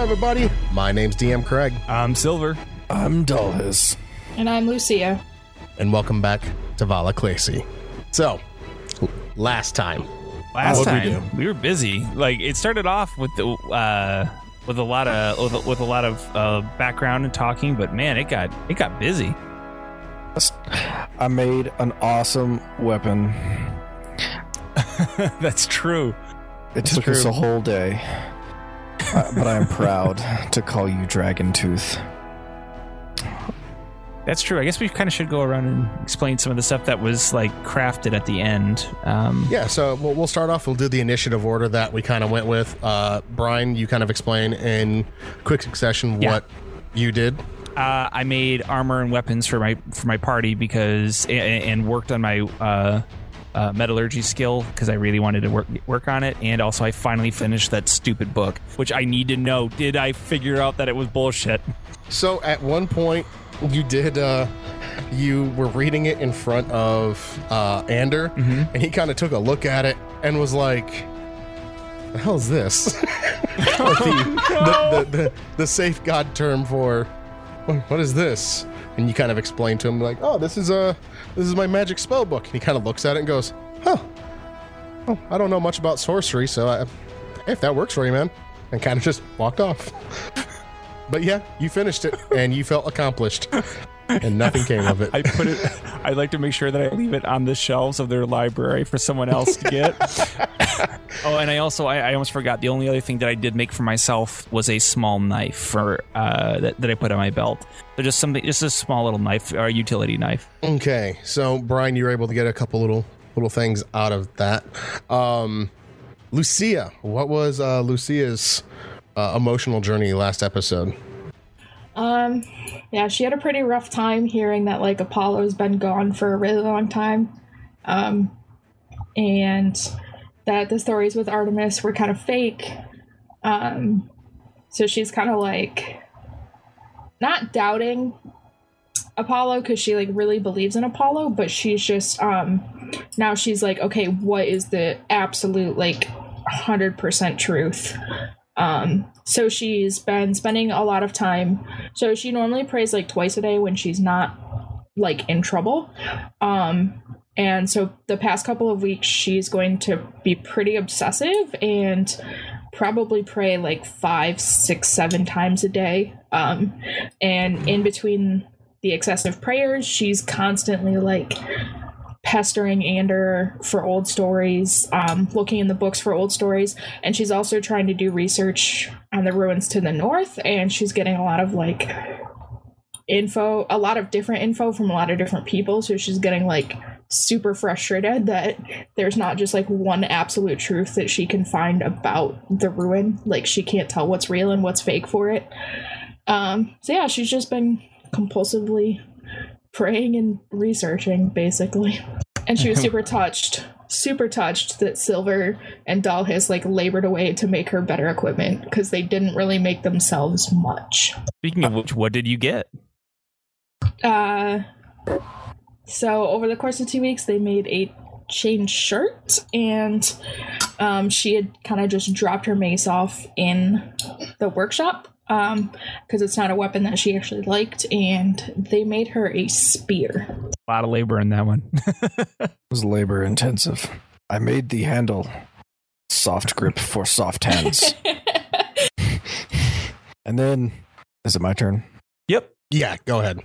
everybody. My name's DM Craig, I'm Silver. I'm Dalhis. And I'm Lucia. and welcome back to Valaclaci. So, last time, Last What'd we time we, were busy. Like it started off with the uh, with a lot of with, a- with a lot of uh, background and talking, but man, it got it got busy. I made an awesome weapon. That's true. It took us a whole day. Uh, but I am proud to call you Dragon Tooth. That's true. I guess we kind of should go around and explain some of the stuff that was like crafted at the end. Um, yeah. So we'll, we'll start off. We'll do the initiative order that we kind of went with. Uh, Brian, you kind of explain in quick succession Yeah. what you did. uh, I made armor and weapons for my for my party because and, and worked on my uh, uh, metallurgy skill because I really wanted to work work on it. And also, I finally finished that stupid book, which I need to know. Did I figure out that it was bullshit? So at one point, you did. Uh, you were reading it in front of uh, Ander, and he kind of took a look at it and was like, "The hell is this?" the, the, the, the, the safe god term for "What- what is this? And you kind of explain to him like, "Oh, this is a this is my magic spell book." And he kind of looks at it and goes, "Huh? Oh, I don't know much about sorcery, so I, if that works for you, man," and kind of just walked off. But yeah, you finished it and you felt accomplished, and nothing came of it. I put it. I like to make sure that I leave it on the shelves of their library for someone else to get. oh, and I also I, I almost forgot. The only other thing that I did make for myself was a small knife for uh, that, that I put on my belt. So just something, just a small little knife or a utility knife. Okay, so Brian, you were able to get a couple little little things out of that. Um, Lucia, what was uh, Lucia's uh, emotional journey last episode? Um, yeah, she had a pretty rough time hearing that like Apollo's been gone for a really long time. Um, and that the stories with Artemis were kind of fake. Um, so she's kind of like not doubting Apollo because she like really believes in Apollo, but she's just um now she's like, okay, what is the absolute like hundred percent truth? Um, so she's been spending a lot of time. So she normally prays like twice a day when she's not like in trouble. Um, and so the past couple of weeks, she's going to be pretty obsessive and probably pray like five, six, seven times a day. Um, and in between the excessive prayers, she's constantly like pestering Ander for old stories, um, looking in the books for old stories, and she's also trying to do research on the ruins to the north, and she's getting a lot of like info, a lot of different info from a lot of different people, so she's getting like super frustrated that there's not just like one absolute truth that she can find about the ruin. Like she can't tell what's real and what's fake for it. Um, so yeah, she's just been compulsively praying and researching basically. And she was super touched super touched that silver and Dalhis like labored away to make her better equipment because they didn't really make themselves much. Speaking of which, what did you get? uh so over the course of two weeks they made a chain shirt and um, she had kind of just dropped her mace off in the workshop um because it's not a weapon that she actually liked and they made her a spear A lot of labor in that one. It was labor intensive. I made the handle soft grip for soft hands. and then, is it my turn? yep. Yeah, go ahead.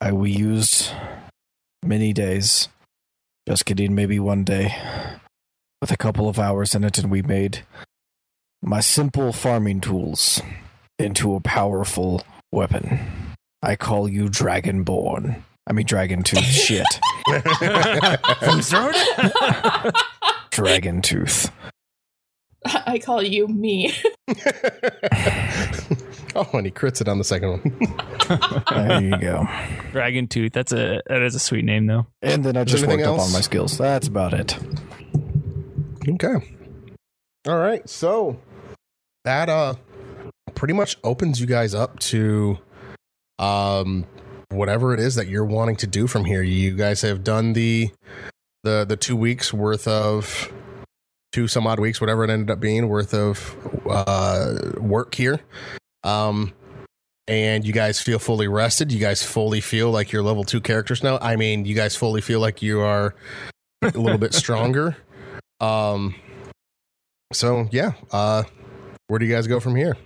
I we used many days. Just kidding, maybe one day. With a couple of hours in it, and we made my simple farming tools into a powerful weapon. I call you Dragonborn. I mean, Dragon Tooth. Shit. From throwing? Dragon Tooth. I call you me. oh, and he crits it on the second one. There you go. Dragon Tooth. That's a that is a sweet name though. And then I just anything worked up on my skills. That's about it. okay. All right. So that uh pretty much opens you guys up to um whatever it is that you're wanting to do from here. You guys have done the the the two weeks worth of two some odd weeks, whatever it ended up being worth of uh, work here. Um, and you guys feel fully rested. You guys fully feel like you're level two characters now. I mean, you guys fully feel like you are a little bit stronger. Um, so yeah, uh, where do you guys go from here?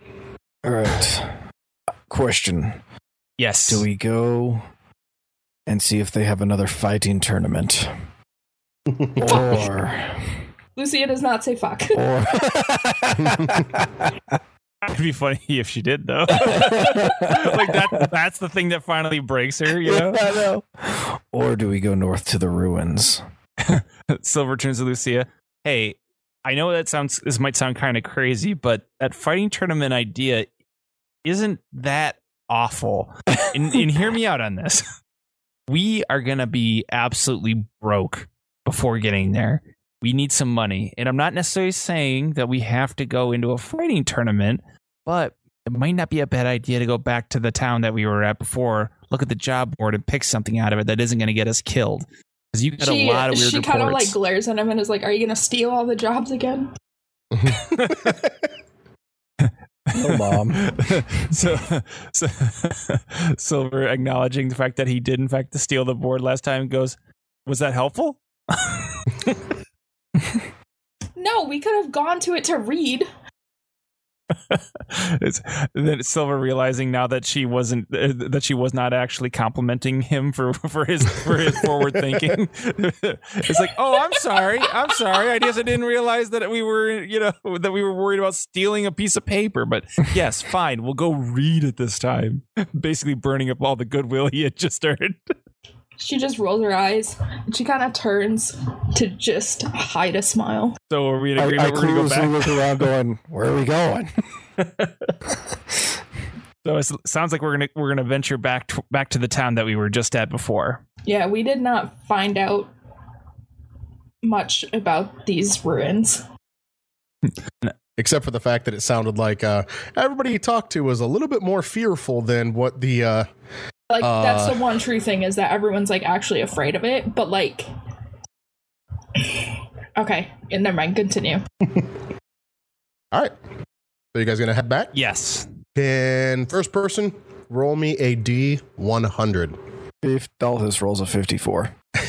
All right. Question: Yes. Do we go and see if they have another fighting tournament, or Lucia does not say fuck. or It'd be funny if she did though. like that that's the thing that finally breaks her, you know? I know. Or do we go north to the ruins? Silver turns to Lucia. Hey, I know that sounds this might sound kind of crazy, but that fighting tournament idea isn't that awful. And, and hear me out on this. We are gonna be absolutely broke before getting there. We need some money. And I'm not necessarily saying that we have to go into a fighting tournament, but it might not be a bad idea to go back to the town that we were at before, look at the job board and pick something out of it that isn't going to get us killed. Because you got she a lot of weird she reports. kind of like glares at him and is like, "Are you gonna steal all the jobs again?" No, mom. so, so Silver acknowledging the fact that he did in fact steal the board last time goes, was that helpful? No, we could have gone to it to read. It's, Silver realizing now that she wasn't uh, that she was not actually complimenting him for for his for his forward thinking. it's like, oh, I'm sorry, I'm sorry. I guess I didn't realize that we were you know that we were worried about stealing a piece of paper. But yes, fine, we'll go read it this time. Basically, burning up all the goodwill he had just earned. She just rolls her eyes and she kind of turns to just hide a smile. So are we in I, agreement? I we're gonna go back. look around, going, "Where are we going?" So it sounds like we're gonna we're gonna venture back to, back to the town that we were just at before. Yeah, we did not find out much about these ruins. Except for the fact that it sounded like uh, everybody he talked to was a little bit more fearful than what the uh, Like Uh. that's the one true thing is that everyone's like actually afraid of it, but like Okay, and never mind, continue. All right. So you guys gonna head back? Yes. Can first person roll me a D one hundred. If all rolls a fifty-four.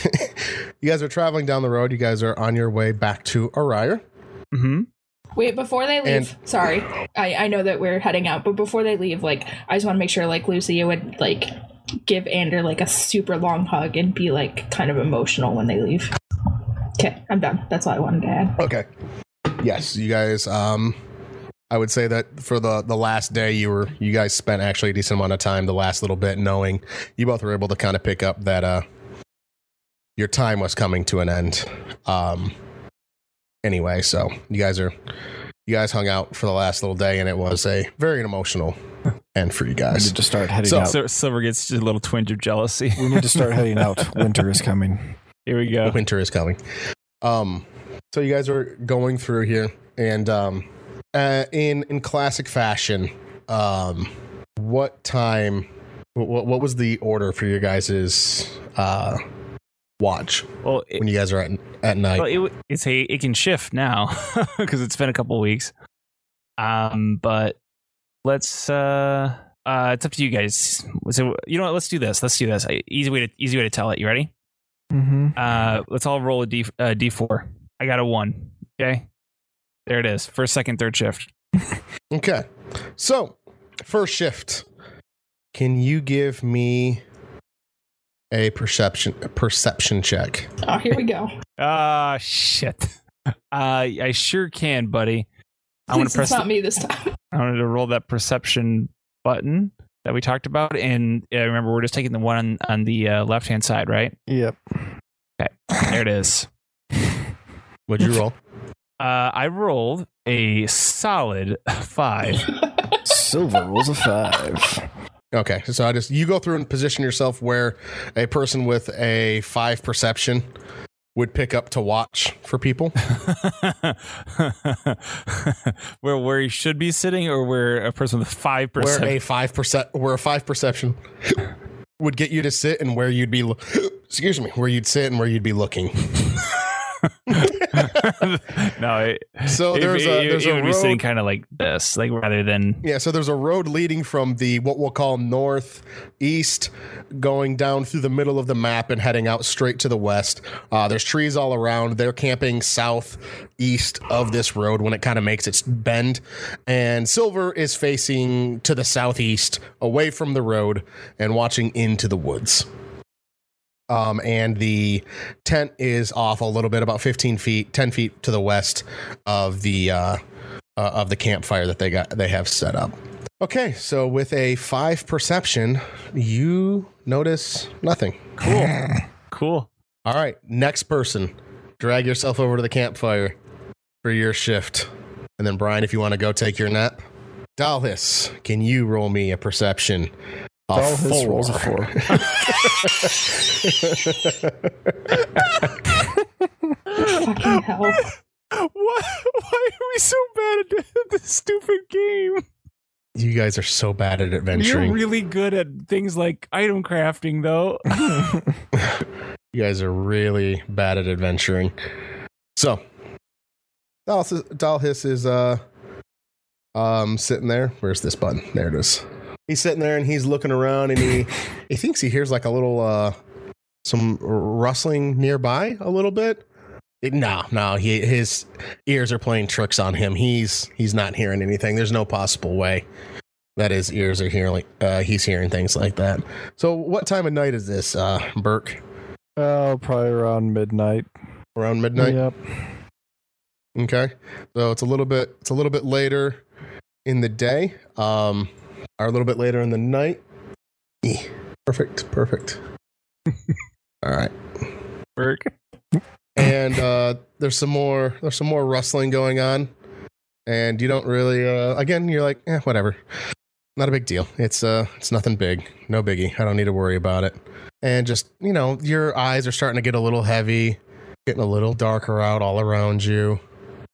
You guys are traveling down the road. You guys are on your way back to Arire. Mm-hmm. Wait, before they leave, And- sorry. I, I know that we're heading out, but before they leave, like I just want to make sure like Lucia would like give Ander like a super long hug and be like kind of emotional when they leave. Okay, I'm done. That's all I wanted to add. Okay. Yes, you guys. Um, I would say that for the the last day, you were you guys spent actually a decent amount of time the last little bit, knowing you both were able to kind of pick up that uh your time was coming to an end. Um. Anyway, so you guys are you guys hung out for the last little day, and it was a very emotional end for you guys. We need to start heading So- out. So Silver gets a little twinge of jealousy. we need to start heading out. Winter is coming. Here we go. winter is coming. Um, so you guys are going through here, and um, uh, in in classic fashion, um, what time? What what was the order for your guys's uh watch Well, it, when you guys are at at night? well, it, it's a it can shift now because it's been a couple weeks. Um, but let's uh, uh, it's up to you guys. So you know what? Let's do this. Let's do this. Easy way to easy way to tell it. You ready? Mm-hmm. Uh, let's all roll a d uh, d four. I got a one. Okay, there it is. First, second, third shift. Okay, so first shift. Can you give me a perception a perception check? Oh, here we go. Ah, shit. Uh, I sure can, buddy. I want to press. it's not the- me this time. I wanted to roll that perception button that we talked about, and uh, remember we're just taking the one on, on the uh, left hand side, right? Yep. Okay, there it is. What'd you roll? Uh, I rolled a solid five. Silver rolls a five. Okay, so I just you go through and position yourself where a person with a five perception would pick up to watch for people. where where he should be sitting, or where a person with five percent, Where a five percent, where a five perception would get you to sit, and where you'd be, lo- excuse me, where you'd sit and where you'd be looking. no, it, So it- there's it, a it- there's it a would be sitting kind of like this, like rather than Yeah, so there's a road leading from the what we'll call north east, going down through the middle of the map and heading out straight to the west. Uh, there's trees all around. They're camping south east of this road when it kind of makes its bend, and Silver is facing to the southeast, away from the road, and watching into the woods. Um, and the tent is off a little bit, about 15 feet, 10 feet to the west of the uh, uh, of the campfire that they got they have set up. Okay, so with a five perception, you notice nothing. cool. cool. All right, next person, drag yourself over to the campfire for your shift, and then Brian, if you want to go take your nap. Dalhis, can you roll me a perception? A Dalhis four. rolls a four. Fucking hell. Why, why are we so bad at this stupid game? You guys are so bad at adventuring. You're really good at things like item crafting, though. You guys are really bad at adventuring. So, Dalhis, Dalhis is uh um sitting there. Where's this button? There it is. He's sitting there and he's looking around and he he thinks he hears like a little uh some rustling nearby a little bit. It- no, no, he his ears are playing tricks on him. He's he's not hearing anything. There's no possible way that his ears are hearing uh he's hearing things like that. So what time of night is this, uh Burke? Oh, probably around midnight. Around midnight? Yep. Okay. So it's a little bit it's a little bit later in the day. Um or a little bit later in the night. Perfect. Perfect. All right. Burke. And uh there's some more there's some more rustling going on. And you don't really uh again you're like, eh, whatever. Not a big deal. It's uh it's nothing big. No biggie. I don't need to worry about it. And just, you know, your eyes are starting to get a little heavy, getting a little darker out all around you.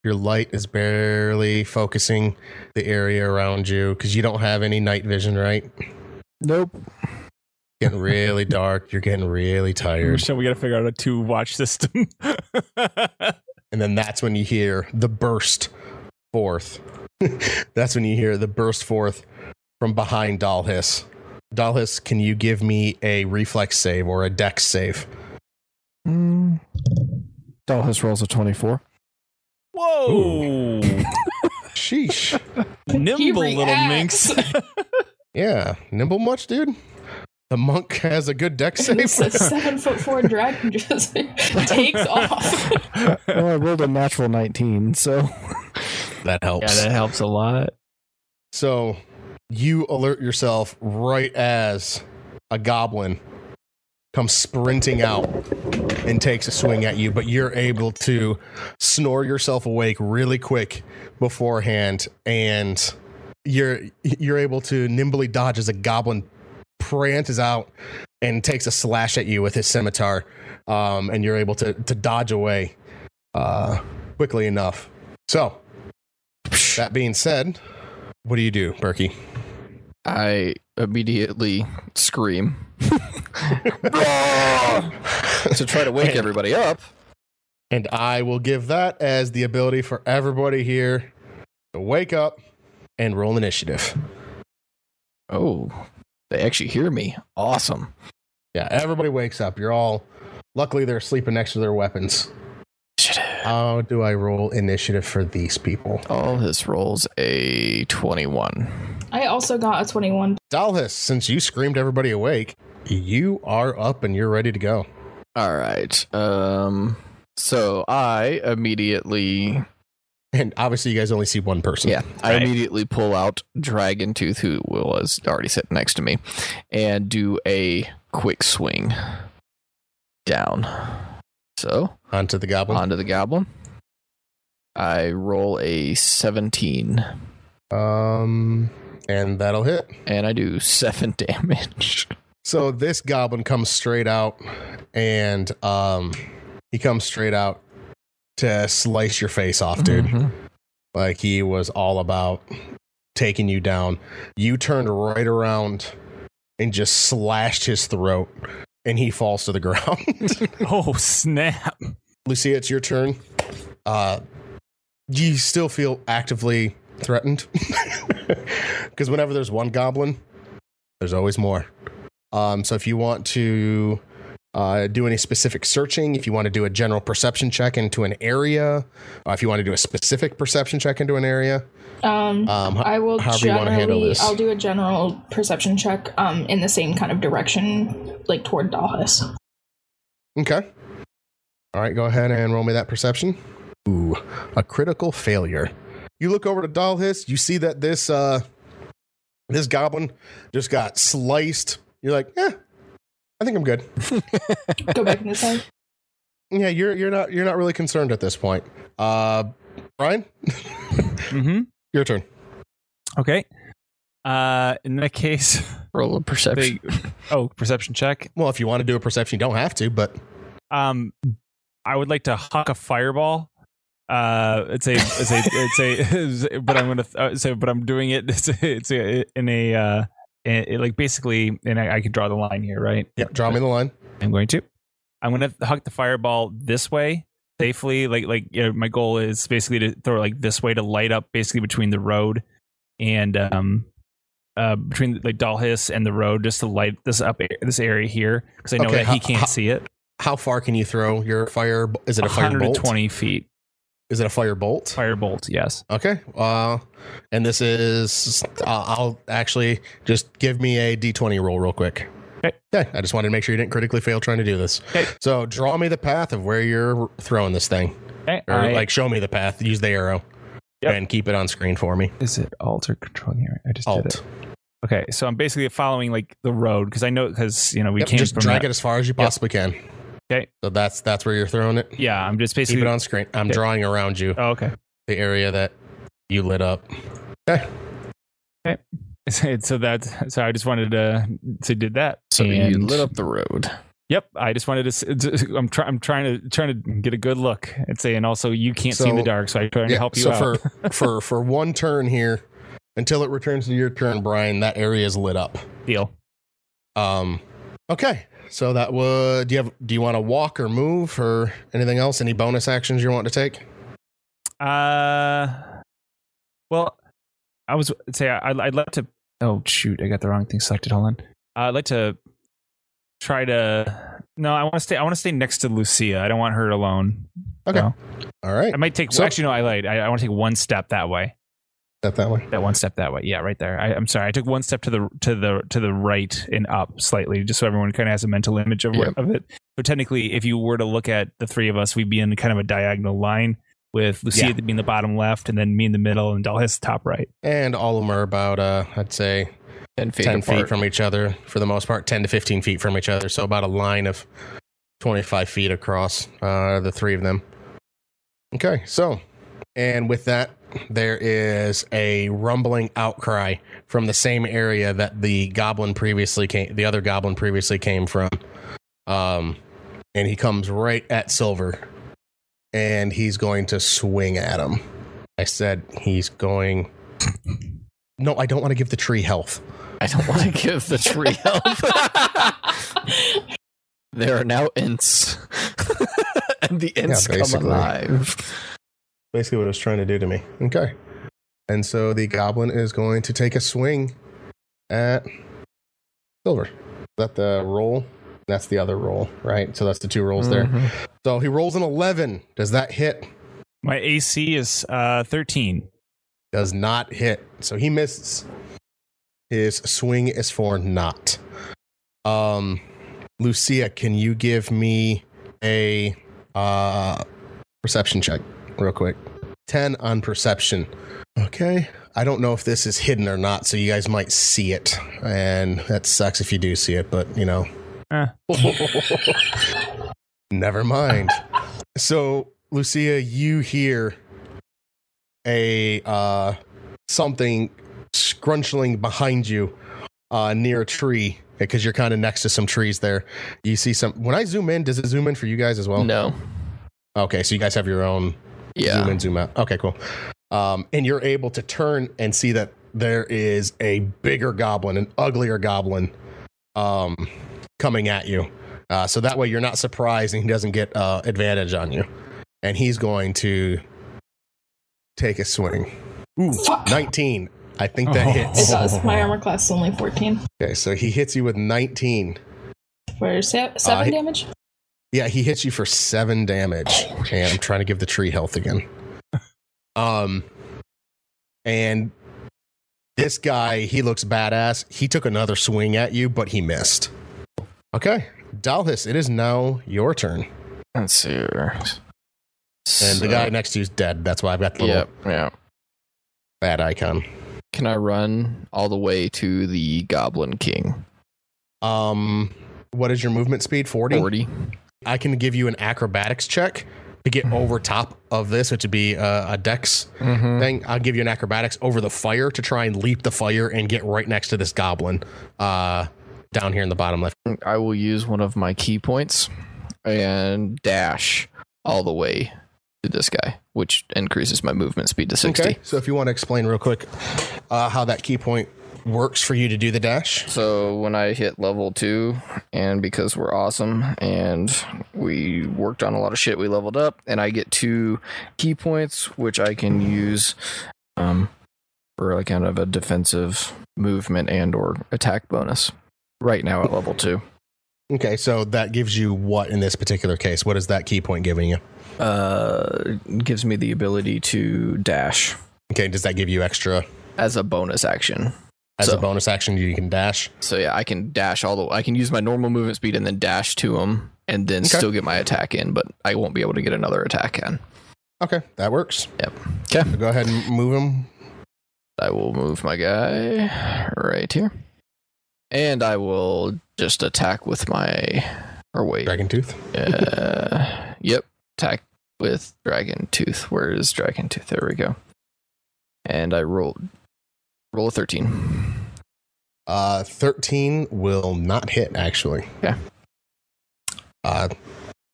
Your light is barely focusing the area around you because you don't have any night vision, right? Nope. Getting really dark. You're getting really tired. So we got to figure out a two watch system. And then that's when you hear the burst forth. that's when you hear the burst forth from behind Dalhis. Dalhis, can you give me a reflex save or a dex save? Mm. Dalhis rolls a 24. Whoa! Sheesh. Nimble little minx. yeah. Nimble much, dude? The monk has a good dex And save. this seven foot four dragon just takes off. Well, I rolled a natural 19, so that helps. yeah, helps. that helps a lot. So you alert yourself right as a goblin comes sprinting out and takes a swing at you, but you're able to snore yourself awake really quick beforehand and you're you're able to nimbly dodge as a goblin prances out and takes a slash at you with his scimitar um, and you're able to to dodge away uh, quickly enough. So that being said what do you do berkey? I immediately scream to try to wake everybody up. And I will give that as the ability for everybody here to wake up and roll initiative. Oh, they actually hear me. Awesome. Yeah, everybody wakes up. You're all luckily they're sleeping next to their weapons. How do I roll initiative for these people? All his rolls a 21. I also got a 21. Dalhis, since you screamed everybody awake, you are up and you're ready to go. All right. Um so I immediately And obviously you guys only see one person. yeah, I immediately pull out Dragon Tooth who was already sitting next to me and do a quick swing down. So, Onto the goblin. onto the goblin. I roll a 17 Um and that'll hit. and I do 7 damage. So this goblin comes straight out and um he comes straight out to slice your face off, dude. Mhm. Like he was all about taking you down. You turned right around and just slashed his throat and he falls to the ground. Oh snap! Lucia, it's your turn. uh, you still feel actively threatened because whenever there's one goblin, there's always more. Um, so if you want to uh, do any specific searching, if you want to do a general perception check into an area, uh, if you want to do a specific perception check into an area, Um, um, I will however you wanna handle generally. this. I'll do a general perception check. Um, in the same kind of direction, like toward Dalhis. Okay. All right, go ahead and roll me that perception. Ooh, a critical failure. You look over to Dalhis, you see that this uh this goblin just got sliced. You're like, yeah, I think I'm good. Go back in the side. Yeah, you're you're not you're not really concerned at this point. Uh Brian, Mm-hmm. your turn. Okay. Uh, in that case, Roll a perception. they, oh, perception check. Well, if you want to do a perception, you don't have to, but Um, I would like to huck a fireball. Uh, it's a, it's a, it's a, but I'm gonna uh, say, but I'm doing it. It's a, it's a, in a, uh, in, it, like basically, and I, I can draw the line here, right? yeah, draw me the line. I'm going to. I'm going to huck the fireball this way safely. Like like you know, my goal is basically to throw it like this way to light up basically between the road and um uh between like Dalhis and the road just to light this up this area here because I know Okay, that he can't how- see it. How far can you throw your fire? Is it a fire bolt? 120 feet Is it a fire bolt? fire bolt. Yes. Okay. Uh, and this is, uh, I'll actually just give me a d20 roll real quick. Okay. Okay. I just wanted to make sure you didn't critically fail trying to do this. Okay. So draw me the path of where you're throwing this thing, Okay. or I- like show me the path. Use the arrow Yep. and keep it on screen for me. is it alt or control here? I just did it. Alt. Okay, so I'm basically following like the road because I know because you know we Yep, came just from drag that- it as far as you possibly can. Okay. So that's that's where you're throwing it. Yeah, I'm just Keep basically. it on screen. I'm Okay. drawing around you, oh, okay. the area that you lit up. Okay. Okay. so that's so I just wanted to to did that. So you lit up the road. Yep, I just wanted to. I'm trying. I'm trying to trying to get a good look and say, and also you can't see in the dark, so I'm trying to help you so out. for for for one turn here, until it returns to your turn, Brian, that area is lit up. Deal. Um, okay. So that would do you have do you want to walk or move or anything else? Any bonus actions you want to take? Uh, well, I was say I, I'd like to. Oh shoot, I got the wrong thing selected. Hold on. Uh, I'd like to try to. No, I want to stay. I want to stay next to Lucia. I don't want her alone. Okay. So, All right. I might take. So- actually, no. I lied. I, I want to take one step that way. That that way. That one step that way. Yeah, right there. I, I'm sorry. I took one step to the to the to the right and up slightly, just so everyone kind of has a mental image of, Yep. of it. So technically, if you were to look at the three of us, we'd be in kind of a diagonal line with Lucia Yeah. being the bottom left, and then me in the middle, and Dalhis the top right. And all of them are about uh, I'd say 10 feet ten feet from each other for the most part, ten to fifteen feet from each other. So about a line of twenty five feet across uh, the three of them. Okay. So, and with that, there is a rumbling outcry from the same area that the goblin previously came, the other goblin previously came from. Um, and he comes right at Silver, and he's going to swing at him. I said he's going. No, I don't want to give the tree health. I don't want to give the tree health. there are now Ents. and the Ents come alive. Basically, what it was trying to do to me. Okay. And so the goblin is going to take a swing at Silver. Is that the roll? That's the other roll, right? So that's the two rolls there. Mhm. So he rolls an 11. Does that hit? My AC is uh, 13. Does not hit. So he misses. His swing is for not. Um, Lucia, can you give me a uh, perception check real quick? 10 on perception. Okay. I don't know if this is hidden or not, so you guys might see it. And that sucks if you do see it, but you know. Eh. Never mind. So, Lucia, you hear a uh something scrunchling behind you uh near a tree because you're kind of next to some trees there. You see some when I zoom in, does it zoom in for you guys as well? no. Okay, so you guys have your own zoom in, zoom out. Okay, cool. Um, and you're able to turn and see that there is a bigger goblin, an uglier goblin, um, coming at you. Uh, so that way you're not surprised and he doesn't get uh, advantage on you. and he's going to take a swing. Ooh, Fuck. 19. I think that Oh. It hits. does. My armor class is only 14. Okay, so he hits you with 19. For se- seven he- damage? Yeah, he hits you for seven damage. And I'm trying to give the tree health again. Um, and this guy, he looks badass. He took another swing at you, but he missed. Okay, Dalhis, it is now your turn. Let's see. here. And the guy next to you is dead. That's why I've got the Yep. Yeah. bad icon. Can I run all the way to the Goblin King? Um, what is your movement speed? 40? 40. I can give you an acrobatics check to get over top of this, which would be uh, a dex Mm-hmm. thing. I'll give you an acrobatics over the fire to try and leap the fire and get right next to this goblin uh, down here in the bottom left. I will use one of my ki points and dash all the way to this guy, which increases my movement speed to 60. Okay. So if you want to explain real quick uh, how that ki point works for you to do the dash. So when I hit level two, and because we're awesome and we worked on a lot of shit, we leveled up, and I get two ki points, which I can use um, for like kind of a defensive movement and or attack bonus. Right now at level two, Okay. So that gives you what in this particular case? What is that ki point giving you? uh, gives me the ability to dash Okay. Does that give you extra as a bonus action. As So- a bonus action? You can dash. So yeah, I can dash all the. I can use my normal movement speed and then dash to him, and then Okay. still get my attack in, but I won't be able to get another attack in. Okay. That works. Yep. Okay. So go ahead and move him. I will move my guy right here. And I will just attack with my or wait. Dragon Tooth. Uh, yep. Attack with Dragon Tooth. Where is Dragon Tooth? There we go. And I roll roll a thirteen. Uh, 13 will not hit, actually. Yeah. Uh,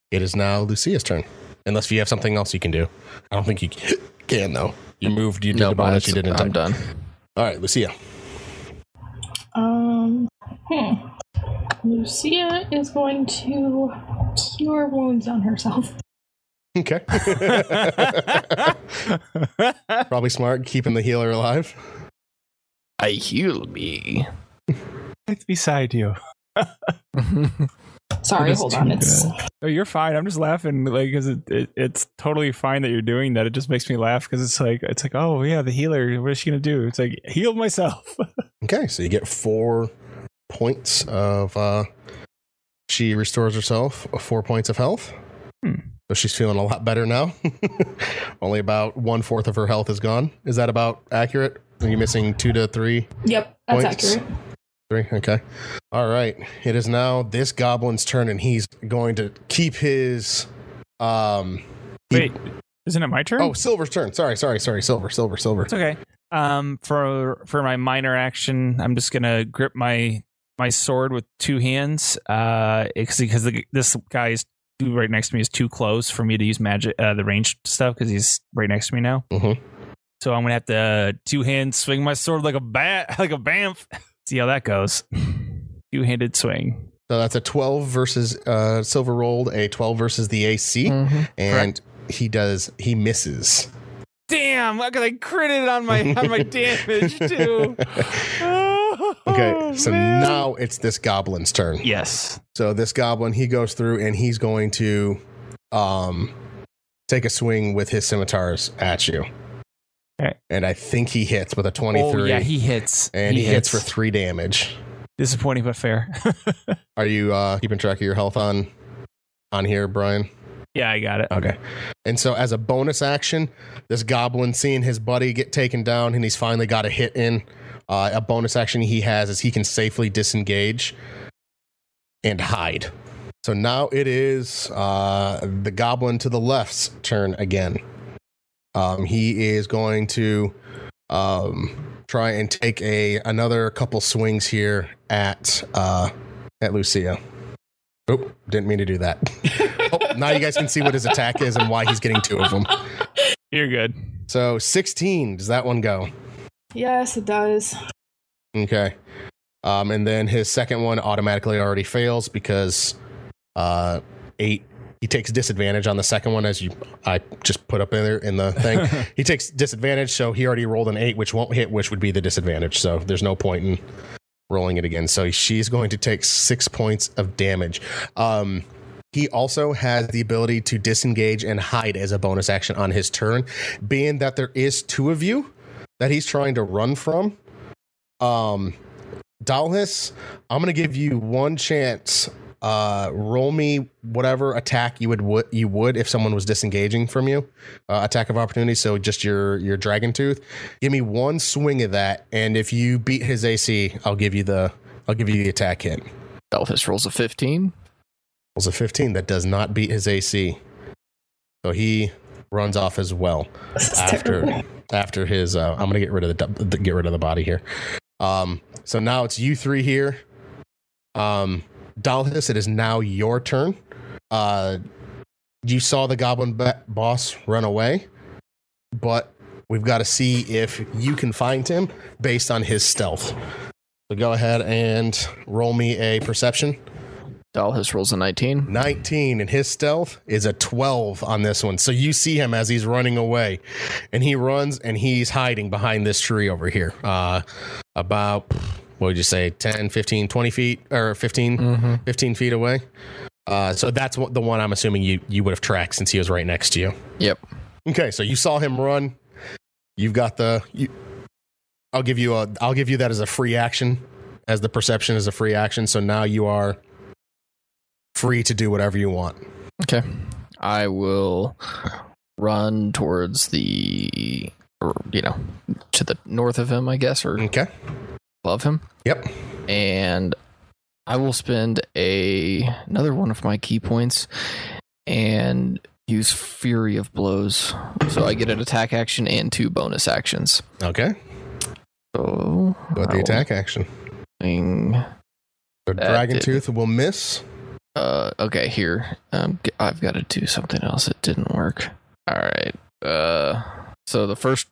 it is now Lucia's turn. Unless you have something else you can do. I don't think you can, though. You moved, you did the bonus, you did in I'm time. done. All right, Lucia. Um, hmm. Lucia is going to cure wounds on herself. Okay. Probably smart, keeping the healer alive. I heal me. It's beside you. Sorry, That is hold on. It's No, you're fine. I'm just laughing, like, because it, it, it's totally fine that you're doing that. It just makes me laugh because it's like, it's like, oh yeah, the healer. What is she gonna do? It's like heal myself. Okay, so you get four points of. uh She restores herself uh, four points of health. Hmm. So she's feeling a lot better now. Only about one fourth of her health is gone. Is that about accurate? Are you missing two to three? yep, that's Points. accurate. Three. Okay. All right. It is now this goblin's turn, and he's going to keep his. Um. he- Wait, isn't it my turn? Oh, Silver's turn. Sorry. Sorry. Sorry. Silver. Silver. Silver. It's okay. Um, for for my minor action, I'm just gonna grip my my sword with two hands. Uh, it's because the, this guy is right next to me is too close for me to use magic, uh, the ranged stuff because he's right next to me now. Mhm. So I'm gonna have to uh, two hands swing my sword like a bat, like a bamf. See how that goes. Two handed swing. So that's a 12 versus uh, Silver rolled a 12 versus the AC, Mhm. and he does he misses. Damn! I got I critted on my on my damage too. Okay, so Oh, man. now it's this goblin's turn. yes. So this goblin he goes through and he's going to um take a swing with his scimitars at you. Okay. And I think he hits with a 23 Oh yeah, he hits. and he, hits. for 3 damage. disappointing but fair. Are you uh keeping track of your health on on here, Brian? yeah, I got it. Okay. And so as a bonus action, this goblin seeing his buddy get taken down and he's finally got a hit in, uh, a bonus action he has is he can safely disengage and hide. So now it is uh, the goblin to the left's turn again. Um, he is going to um, try and take a another couple swings here at uh, at Lucia. Oh, didn't mean to do that. oh, now you guys can see what his attack is and why he's getting two of them. You're good. So 16, does that one go? Yes, it does. Okay. Um, and then his second one automatically already fails because uh, eight he takes disadvantage on the second one as you I just put up in there in the thing. he takes disadvantage, so he already rolled an eight, which won't hit, which would be the disadvantage. So there's no point in rolling it again. So she's going to take six points of damage. Um, he also has the ability to disengage and hide as a bonus action on his turn, being that there is two of you that he's trying to run from. Um, Dalhis, I'm going to give you one chance. Uh, roll me whatever attack you would wo- you would if someone was disengaging from you. Uh, attack of opportunity. So just your your dragon tooth. Give me one swing of that, and if you beat his AC, I'll give you the I'll give you the attack hit. Elvis rolls a 15. Rolls a 15 that does not beat his AC, so he runs off as well after terrible. after his uh, i'm gonna get rid of the, the get rid of the body here um so now it's you three here um dalhis it is now your turn uh you saw the goblin ba- boss run away but we've got to see if you can find him based on his stealth so go ahead and roll me a perception Dalhis rolls a 19. 19 and his stealth is a 12 on this one. So you see him as he's running away and he runs and he's hiding behind this tree over here. Uh, about, what would you say, 10, 15, 20 feet or 15, Mm-hmm. 15 feet away. Uh, so that's what the one I'm assuming you, you would have tracked since he was right next to you. Yep. Okay. So you saw him run. You've got the, you, I'll give you a, I'll give you that as a free action as the perception is a free action. So now you are free to do whatever you want. Okay. I will run towards the, or, you know, to the north of him, I guess, or Okay. Above him. Yep. And I will spend a another one of my ki points and use Flurry of Blows. So I get an attack action and two bonus actions. Okay. So with the attack action. The dragon did- tooth will miss. Uh, okay, here. Um, I've got to do something else. It didn't work. All right. Uh, so the first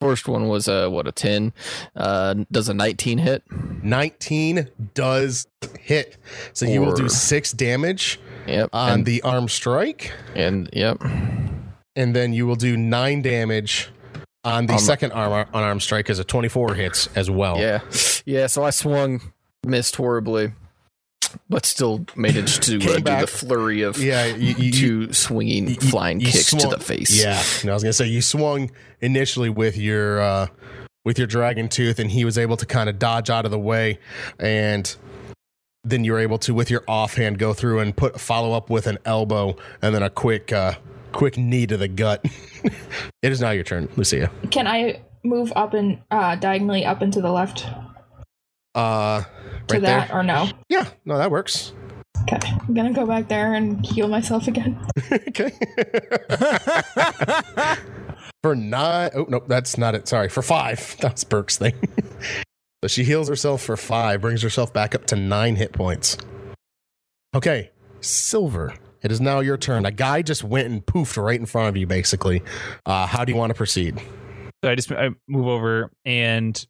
first one was a what a ten. Uh, does a nineteen hit? 19 does hit. So you will do six damage Yep. on and, the arm strike, and yep. and then you will do nine damage on the the- second arm on arm strike as a 24 hits as well. Yeah, yeah. So I swung, missed horribly, but still managed to uh, do back. the flurry of Yeah, you, you, you- two swinging, you- flying you kicks swung- to the face. Yeah, no, I was gonna say you swung initially with your uh, with your dragon tooth, and he was able to kind of dodge out of the way, and then you were able to with your offhand go through and put follow up with an elbow and then a quick uh, quick knee to the gut. it is now your turn, Lucia. Can I move up and uh, diagonally up and to the left Uh, to right that there. or no? Yeah, no, that works. Okay, I'm gonna go back there and heal myself again. okay. for nine oh nope, that's not it. Sorry, for five. That's Burke's thing. so she heals herself for five, brings herself back up to nine hit points. Okay, Silver. It is now your turn. A guy just went and poofed right in front of you, basically. Uh, how do you want to proceed? So I just I move over and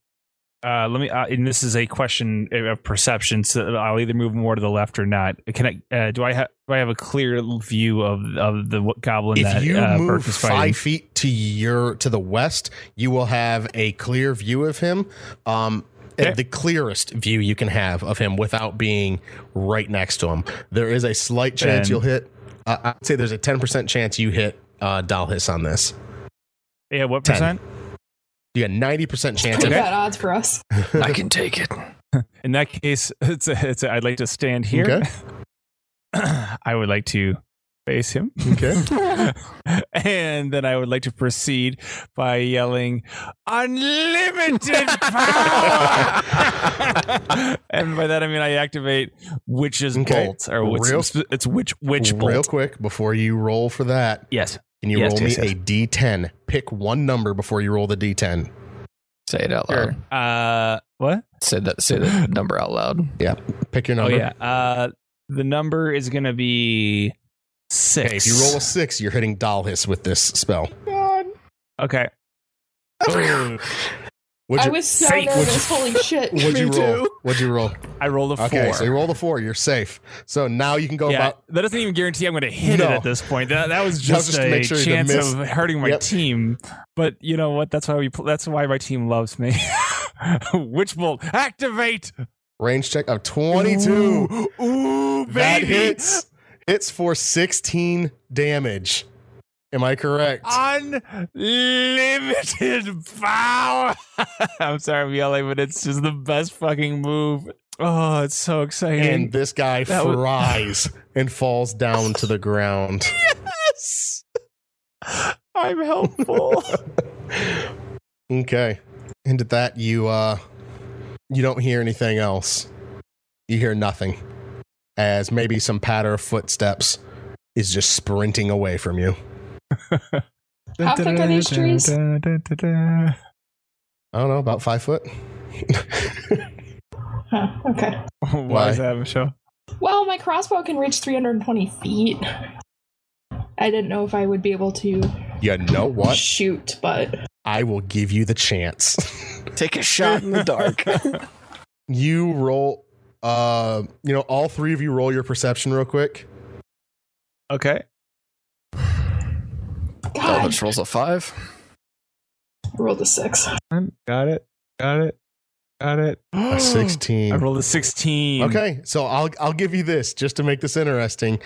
uh, let me. Uh, and this is a question of perception. So I'll either move more to the left or not. Can I? Uh, do I have? Do I have a clear view of of the goblin if that you uh, move is fighting? five feet to your to the west, you will have a clear view of him. Um, Okay. the clearest view you can have of him without being right next to him. There is a slight chance you'll hit. Uh, I'd say there's a ten percent chance you hit uh, Dalhis on this. Yeah, what 10. percent? You got ninety percent chance. Pretty Of, bad odds for us. I can take it. In that case, it's a, it's a, I'd like to stand here. Okay. I would like to face him. okay. and then I would like to proceed by yelling, Unlimited power! and by that I mean I activate Witch's Okay. Bolt. Or what's Real- it's Witch Witch Real Bolt. quick before you roll for that, Yes. Can you Yes, roll yes, me yes. a D10? Pick one number before you roll the D10. Say it out loud. Sure. Uh what? Say that. Say the number out loud. Yeah. Pick your Oh number. yeah. Uh the number is gonna be six. Okay, if you roll a six, you're hitting Dalhis with this spell. Okay. What'd I you, was so safe. nervous. Holy shit. what'd you roll? too. What'd you roll? I rolled a Okay, four. so you rolled a four. You're safe. So now you can go yeah, about. that doesn't even guarantee I'm going to hit No. it at this point. That, that was just, just to a make sure you didn't chance miss. of hurting my Yep. team. But you know what? That's why we. pl- That's why my team loves me. Witch bolt activate. Range check of 22. Ooh, ooh, that hits. Hits for 16 damage. Am I correct? Unlimited power. I'm sorry, I'm yelling, but it's just the best fucking move. Oh, it's so exciting. and this guy That was- fries and falls down to the ground. yes, I'm helpful. Okay. And at that you uh you don't hear anything else. You hear nothing. As maybe some patter of footsteps is just sprinting away from you. How thick are these trees? I don't know, about five foot. Huh, okay. Why Why? is that, Michelle? Well, my crossbow can reach 320 feet. I didn't know if I would be able to you know what? shoot, but I will give you the chance. Take a shot in the dark. you roll uh you know, all three of you roll your perception real quick. Okay. God, Elvis rolls a five. I rolled a six. Got it. Got it. Got it. A 16. I rolled a 16. Okay, so I'll I'll give you this just to make this interesting.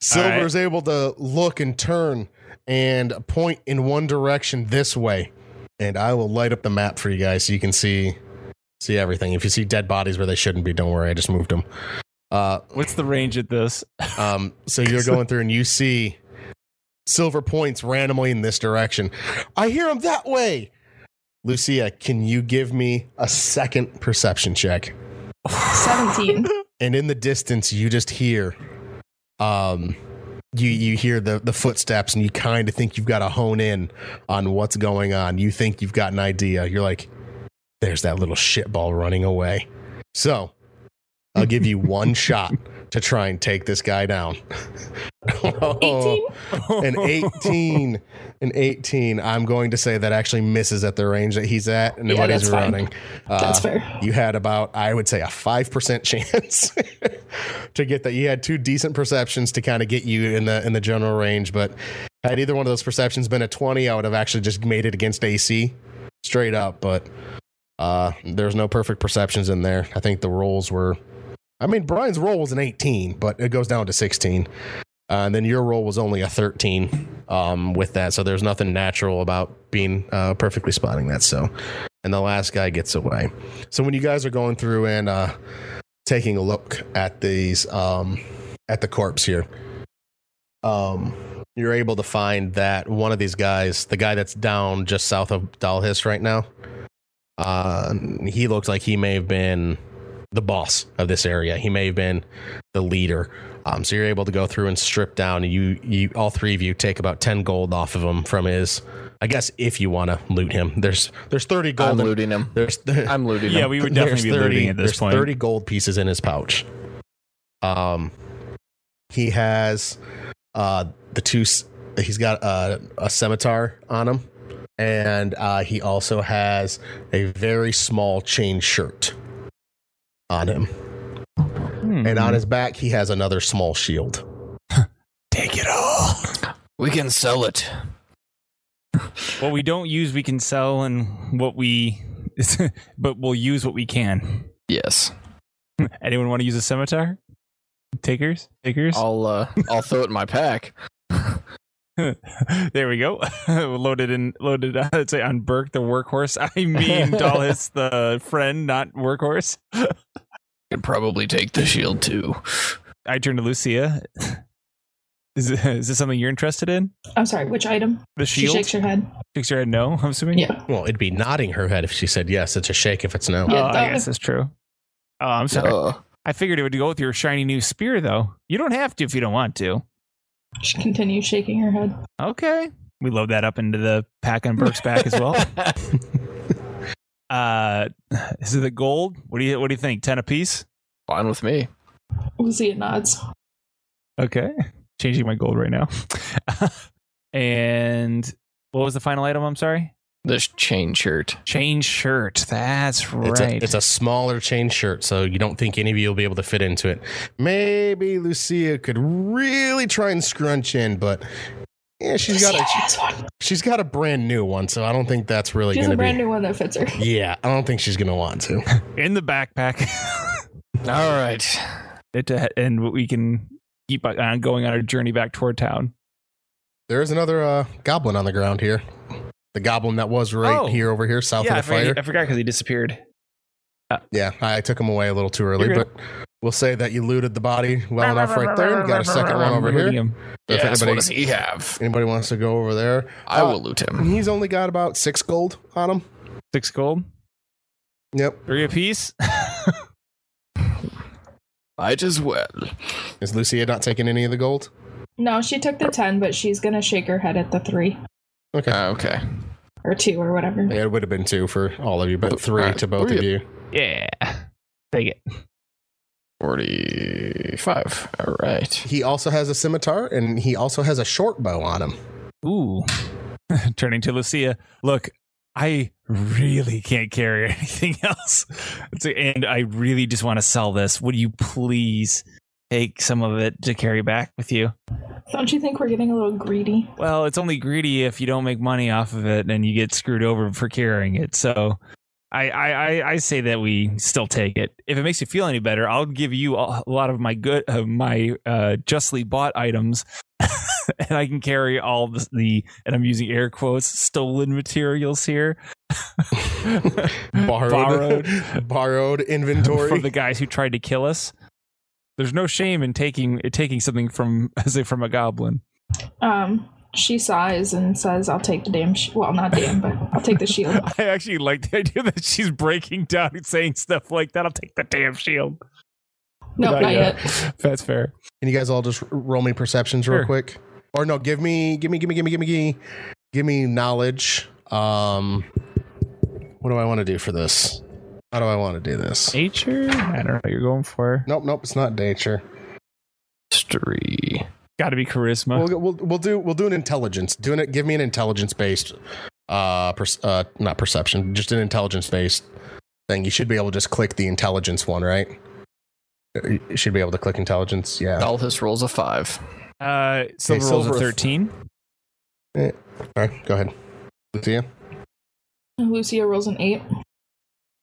Silver right. is able to look and turn and point in one direction this way, and I will light up the map for you guys so you can see see everything. If you see dead bodies where they shouldn't be, don't worry, I just moved them. Uh, What's the range at this? um, so you're going through and you see silver points randomly in this direction. I hear them that way. Lucia, can you give me a second perception check? 17. and in the distance you just hear um you you hear the the footsteps and you kind of think you've got to hone in on what's going on you think you've got an idea you're like there's that little shitball running away so i'll give you one shot to try and take this guy down 18? an 18 an 18 i'm going to say that actually misses at the range that he's at and Yeah, fine. running Uh, That's fair. you had about i would say a 5% chance to get that you had two decent perceptions to kind of get you in the in the general range but had either one of those perceptions been a 20 i would have actually just made it against ac straight up but uh there's no perfect perceptions in there i think the rolls were i mean brian's roll was an 18 but it goes down to 16 uh, and then your roll was only a 13 um, with that. So there's nothing natural about being uh, perfectly spotting that. So and the last guy gets away. So when you guys are going through and uh, taking a look at these um, at the corpse here, um, you're able to find that one of these guys, the guy that's down just south of Dalhis right now, uh, he looks like he may have been the boss of this area. He may have been the leader. Um, so you're able to go through and strip down. And you, you, all three of you take about ten gold off of him from his. I guess if you want to loot him, there's there's thirty gold. I'm in- looting him. There's I'm looting yeah, him. we would there's definitely be looting at this there's point. 30 gold pieces in his pouch. Um, he has uh the two. He's got a, a scimitar on him, and uh, he also has a very small chain shirt on him. Hmm. And on his back, he has another small shield. Take it all. We can sell it. What we don't use, we can sell, and what we, but we'll use what we can. Yes. Anyone want to use a scimitar? Takers, takers. I'll uh I'll throw it in my pack. there we go. loaded in, loaded. Uh, I'd say on Burke the workhorse. I mean Dalhis the friend, not workhorse. Could probably take the shield too. I turn to Lucia. Is, it- is this something you're interested in? I'm sorry, which item? The She shakes her head. Shakes your head no, I'm assuming? Yeah. Well, it'd be nodding her head if she said yes. It's a shake if it's no. Oh, Yeah, I guess that's true. Oh, I'm sorry. Uh, I figured it would go with your shiny new spear, though. You don't have to if you don't want to. She continues shaking her head. Okay. We load that up into the pack on Burke's back as well. Uh, is it the gold? What do you What do you think? Ten apiece? fine with me. Lucia nods. Okay. Changing my gold right now. and what was the final item? I'm sorry. This chain shirt. Chain shirt. That's right. It's a, it's a smaller chain shirt, so you don't think any of you will be able to fit into it. Maybe Lucia could really try and scrunch in, but yeah, she's got a she has she's got a brand new one, so I don't think that's really She has going a to be. a brand new one that fits her. Yeah, I don't think she's going to want to. in the backpack. All right. it, uh, and we can keep on going on our journey back toward town. There is another uh, goblin on the ground here. The goblin that was right Oh. here over here south yeah, of the forgot, fire. I forgot because he disappeared. Yeah, I took him away a little too early, You're but we'll say that you looted the body well enough right there. You got a second one over here. him. If Yes, what anybody, does he have? anybody wants to go over there, I Uh, will loot him. he's only got about six gold on him. Six gold, Yep. three apiece. Might as well. Is Lucia not taking any of the gold? No, she took the 10, but she's going to shake her head at the 3 Okay. Uh, okay. or 2 or whatever. Yeah, it would have been two for all of you, but three Uh, to both three. of you. yeah, take it. 45. All right. He also has a scimitar and he also has a short bow on him. Ooh. Turning to Lucia, look, I really can't carry anything else. And I really just want to sell this. Would you please take some of it to carry back with you? Don't you think we're getting a little greedy? Well, it's only greedy if you don't make money off of it and you get screwed over for carrying it. So I, I, I- I say that we still take it. If it makes you feel any better, I'll give you a a lot of my good, uh, my uh, justly bought items, and I can carry all the, the, and I'm using air quotes, stolen materials here. Borrowed, Borrowed. borrowed inventory. from the guys who tried to kill us. There's no shame in taking taking something from as if from a goblin. Um, she sighs and says, I'll take the damn, sh- well, not damn, but I'll take the shield. I actually like the idea that she's breaking down and saying stuff like that. I'll take the damn shield. No, Not not yet. yet. That's fair. Can you guys all just roll me perceptions real Sure. quick? Or no, give me, give me, give me, give me, give me, give me, give me knowledge. Um, what do I want to do for this? How do I want to do this? Nature? I don't know what you're going for. Nope, nope, it's not nature. History. Got to be charisma. We'll, we'll we'll do we'll do an intelligence. Doing it. Give me an intelligence based, uh, per, uh, not perception, just an intelligence based thing. You should be able to just click the intelligence one, right? You should be able to click intelligence. Yeah. Alphys rolls a 5. uh, silver rolls a silver- 13. All right, go ahead, Lucia. Lucia rolls an 8.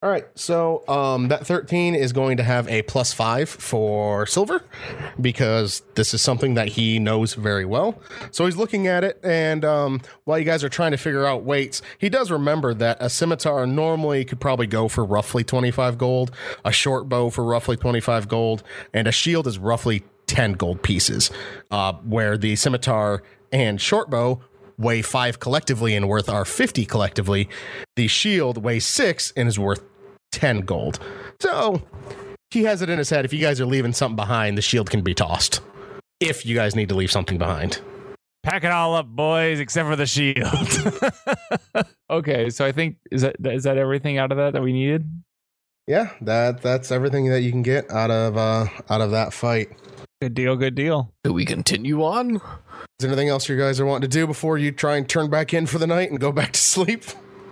All right, so um, that 13 is going to have a plus five for silver because this is something that he knows very well. So he's looking at it, and um, while you guys are trying to figure out weights, he does remember that a scimitar normally could probably go for roughly 25 gold, a short bow for roughly 25 gold, and a shield is roughly 10 gold pieces, uh, where the scimitar and short bow weigh five collectively and worth are 50 collectively. The shield weighs six and is worth 10 gold. So he has it in his head. If you guys are leaving something behind, the shield can be tossed. If you guys need to leave something behind. Pack it all up, boys, except for the shield. okay, so I think is that is that everything out of that that we needed? Yeah, that that's everything that you can get out of uh out of that fight. Good deal. Good deal. Do we continue on? Is there anything else you guys are wanting to do before you try and turn back in for the night and go back to sleep?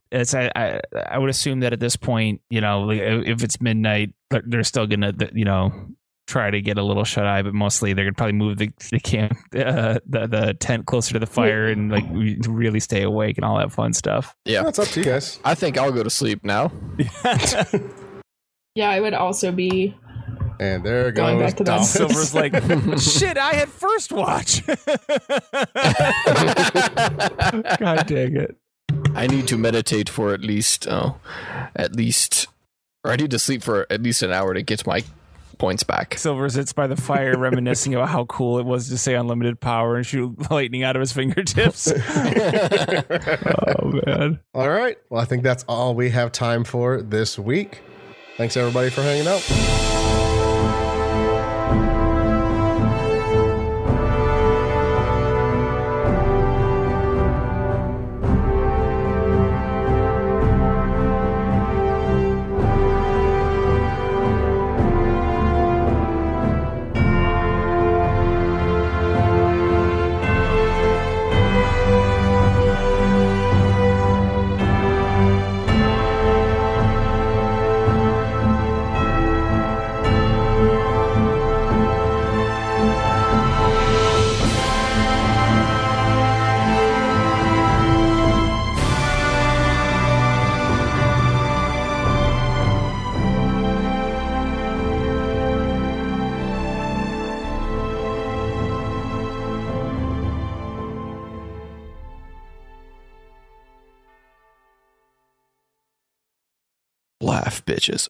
it's I, I I would assume that at this point, you know, if it's midnight, they're, they're still gonna, you know, try to get a little shut eye, but mostly they're gonna probably move the the camp, uh, the the tent closer to the fire and like really stay awake and all that fun stuff. Yeah. That's up to you guys. I think I'll go to sleep now. Yeah, I would also be. And there Going goes back to that. Silver's like, shit, I had first watch. God dang it. I need to meditate for at least, oh, at least, or I need to sleep for at least an hour to get my points back. Silver sits by the fire, reminiscing about how cool it was to say unlimited power and shoot lightning out of his fingertips. oh man. All right. Well, I think that's all we have time for this week. Thanks everybody for hanging out.